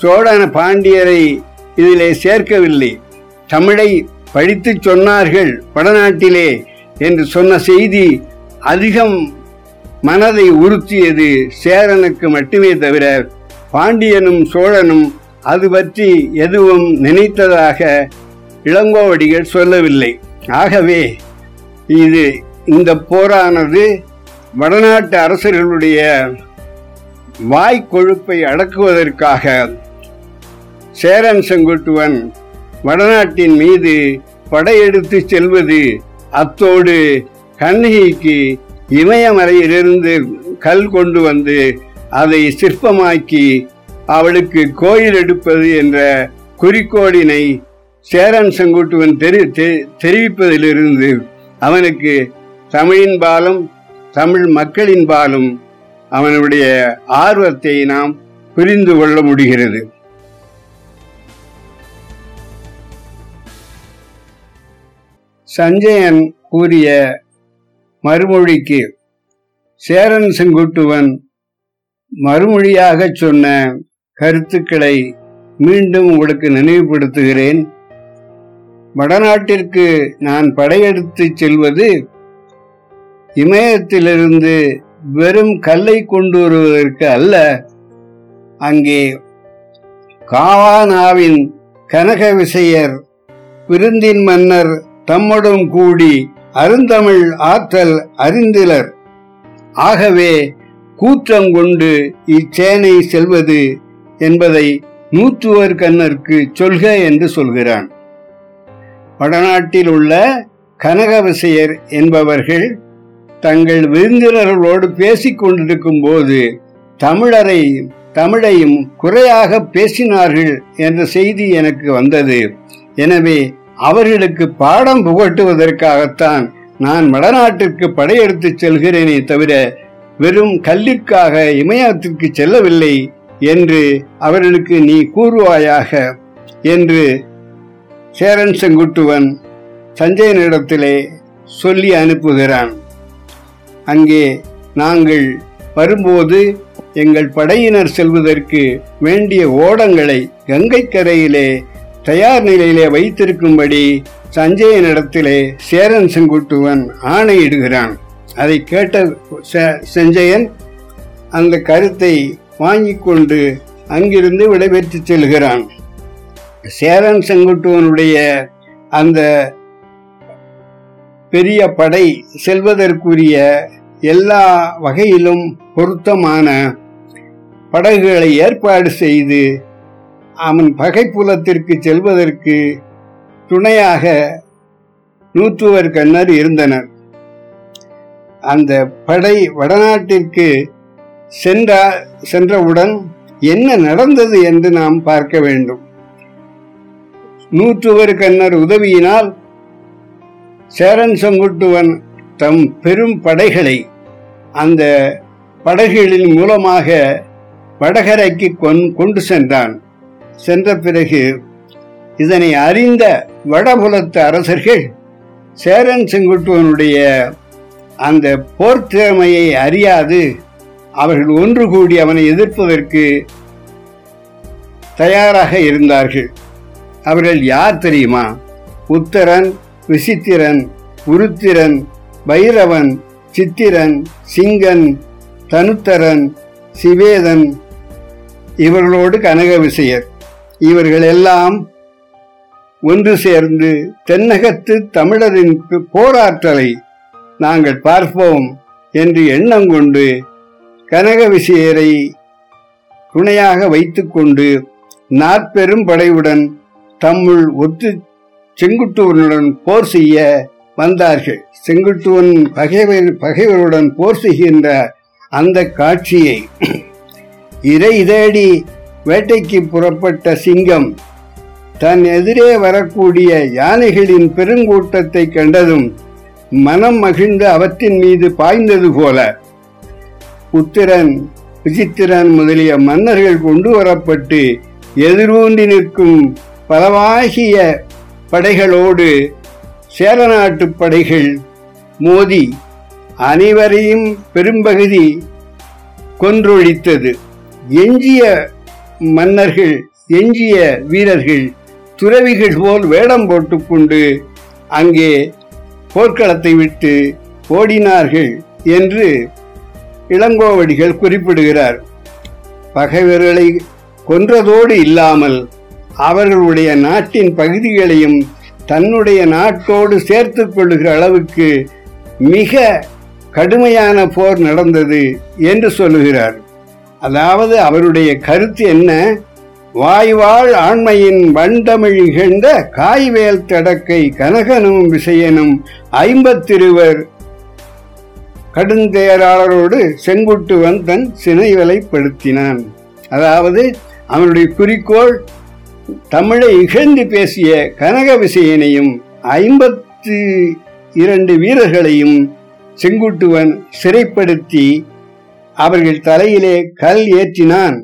சோழன பாண்டியரை இதிலே சேர்க்கவில்லை. தமிழை படித்துச் சொன்னார்கள் வடநாட்டிலே என்று சொன்ன செய்தி அதிகம் மனதை உறுத்தியது சேரனுக்கு மட்டுமே தவிர பாண்டியனும் சோழனும் அது பற்றி எதுவும் நினைத்ததாக இளங்கோவடிகள் சொல்லவில்லை. ஆகவே இது இந்த போரானது வடநாட்டு அரசர்களுடைய வாய் கொழுப்பை அடக்குவதற்காக சேரன் செங்குட்டுவன் வடநாட்டின் மீது படையெடுத்து செல்வது அத்தோடு கண்ணகிக்கு இமயமலையிலிருந்து கல் கொண்டு வந்து அதை சிற்பமாக்கி அவளுக்கு கோயில் எடுப்பது என்ற குறிக்கோளினை சேரன் செங்குட்டுவன் தெரி தெ- தெரிவிப்பதிலிருந்து அவனுக்கு தமிழின் பாலும் தமிழ் மக்களின் பாலும் அவனுடைய ஆர்வத்தை நாம் புரிந்து கொள்ள முடிகிறது. சஞ்சயன் கூறிய மறுமொழிக்கு சேரன் செங்குட்டுவன் மறுமொழியாகச் சொன்ன கருத்துக்களை மீண்டும் உங்களுக்கு நினைவுபடுத்துகிறேன். வடநாட்டிற்கு நான் படையெடுத்துச் செல்வது இமயத்திலிருந்து வெறும் கல்லை கொண்டு வருவதற்கு அல்ல. அங்கே காவானாவின் கனக விசையர் விருந்தின் மன்னர் தம்முடன் கூடி அருந்தமிழ் ஆற்றல் அறிந்திலர். ஆகவே கூற்றம் கொண்டு இச்சேனை செல்வது என்பதை நூற்றுவர் கண்ணருக்கு சொல்க என்று சொல்கிறான். வடநாட்டில் உள்ள கனக விசையர் என்பவர்கள் தங்கள் விருந்தினர்களோடு பேசிக் கொண்டிருக்கும் போது தமிழரை தமிழையும் குறையாக பேசினார்கள் என்ற செய்தி எனக்கு வந்தது. எனவே அவர்களுக்கு பாடம் புகட்டுவதற்காகத்தான் நான் வடநாட்டிற்கு படையெடுத்துச் செல்கிறேனே தவிர வெறும் கல்லிற்காக இமயத்திற்கு செல்லவில்லை என்று அவர்களுக்கு நீ கூறுவாயாக என்று சேரன் செங்குட்டுவன் சஞ்சயனிடத்திலே சொல்லி அனுப்புகிறான். அங்கே நாங்கள் வரும்போது எங்கள் படையினர் செல்வதற்கு வேண்டிய ஓடங்களை கங்கை கரையிலே தயார் நிலையிலே வைத்திருக்கும்படி சஞ்சயனிடத்திலே சேரன் செங்குட்டுவன் ஆணையிடுகிறான். அதை கேட்ட சஞ்சயன் அந்த கருத்தை வாங்கி கொண்டு அங்கிருந்து விடைபெற்று செல்கிறான். சேரன் செங்குட்டுவனுடைய அந்த பெரிய படை செல்வதற்குரிய எல்லா வகையிலும் பொருத்தமான படகுகளை ஏற்பாடு செய்து அவன் பகைப்புலத்திற்கு செல்வதற்கு துணையாக நூற்றுவர் கண்ணர் இருந்தனர். அந்த படை வடநாட்டிற்கு சென்றா சென்றவுடன் என்ன நடந்தது என்று நாம் பார்க்க வேண்டும். நூற்றுவர் கண்ணர் உதவியினால் சேரன் செங்குட்டுவன் தம் பெரும் படைகளை அந்த படகுகளின் மூலமாக வடகரைக்கு கொண்டு சென்றான். சென்ற பிறகு இதனை அறிந்த வடபுலத்து அரசர்கள் சேரன் செங்குட்டுவனுடைய அந்த போர் திறமையை அறியாது. அவர்கள் ஒன்று கூடி அவனை எதிர்ப்பதற்கு தயாராக இருந்தார்கள். அவர்கள் யார் தெரியுமா? உத்தரன் விசித்திரன் உருத்திரன் பைரவன் சித்திரன் சிங்கன் தனுத்தரன் சிவேதன் இவர்களோடு கனக விசையர். இவர்கள் எல்லாம் ஒன்று சேர்ந்து தென்னகத்து தமிழரின் போராற்றலை நாங்கள் பார்ப்போம் என்று எண்ணம் கொண்டு கனக விசையரை துணையாக வைத்துக்கொண்டு நாற்பெரும் படையுடன் தம்முள் ஒத்து செங்குட்டுவனுடன் போர் செய்ய வந்தார்கள். செங்குட்டுவன் பகைவர் பகைவருடன் போர் செய்கின்ற அந்த காட்சியை இதை தேடி வேட்டைக்கு புறப்பட்ட சிங்கம் தன் எதிரே வரக்கூடிய யானைகளின் பெருங்கூட்டத்தை கண்டதும் மனம் மகிழ்ந்து அவற்றின் மீது பாய்ந்தது போல புத்திரன் விசித்திரன் முதலிய மன்னர்கள் கொண்டு வரப்பட்டு எதிரூன்றி நிற்கும் பலவாகிய படைகளோடு சேரநாட்டு படைகள் மோதி அனைவரையும் பெரும்பகுதி கொன்றொழித்தது. எஞ்சிய மன்னர்கள் எஞ்சிய வீரர்கள் துறவிகள் போல் வேடம் போட்டுக்கொண்டு அங்கே போர்க்களத்தை விட்டு ஓடினார்கள் என்று இளங்கோவடிகள் குறிப்பிடுகிறார். பகைவர்களை கொன்றதோடு இல்லாமல் அவர்களுடைய நாட்டின் பகுதிகளையும் தன்னுடைய நாட்டோடு சேர்த்து கொள்ளுகிற அளவுக்கு மிக கடுமையான போர் நடந்தது என்று சொல்லுகிறார். அதாவது அவருடைய கருத்து என்ன? வாய்வாழ் ஆண்மையின் வண்டமிழ் இகழ்ந்த காய்வேல் தடக்கை கனகனும் விசயனும் ஐம்பத்திருவர் கடுந்தேராளரோடு செங்குட்டுவன் தன் சினைவலைப்படுத்தினான். அதாவது அவனுடைய குறிக்கோள் தமிழை இகழ்ந்து பேசிய கனக விசயனையும் ஐம்பத்து இரண்டு வீரர்களையும் செங்குட்டுவன் சிறைப்படுத்தி அவர்கள் தலையிலே கல் ஏற்றினான்.